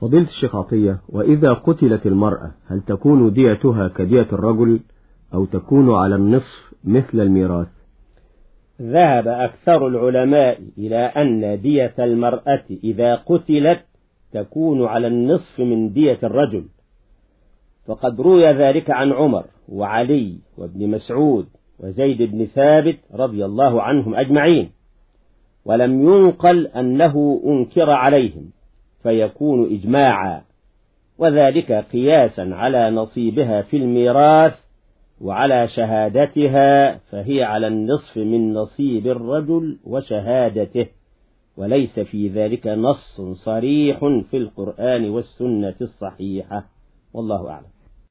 فضيلة الشيخ عطية وإذا قتلت المرأة هل تكون ديتها كدية الرجل أو تكون على النصف مثل الميراث؟ ذهب أكثر العلماء إلى أن دية المرأة إذا قتلت تكون على النصف من دية الرجل. فقد روي ذلك عن عمر وعلي وابن مسعود وزيد بن ثابت رضي الله عنهم أجمعين ولم ينقل أنه أنكر عليهم. فيكون إجماعا. وذلك قياسا على نصيبها في الميراث وعلى شهادتها فهي على النصف من نصيب الرجل وشهادته. وليس في ذلك نص صريح في القرآن والسنة الصحيحة. والله أعلم.